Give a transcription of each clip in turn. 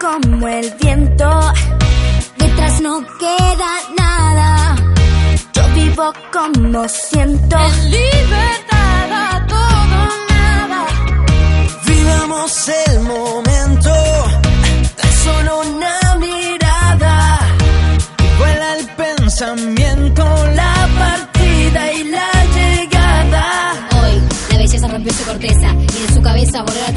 como el viento. Detrás no queda nada. Yo vivo como siento. En libertad a todo nada. Vivamos el momento. Tan solo una mirada. Vuela el pensamiento, la partida y la llegada. Hoy, la belleza rompió su corteza y de su cabeza borró la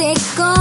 te con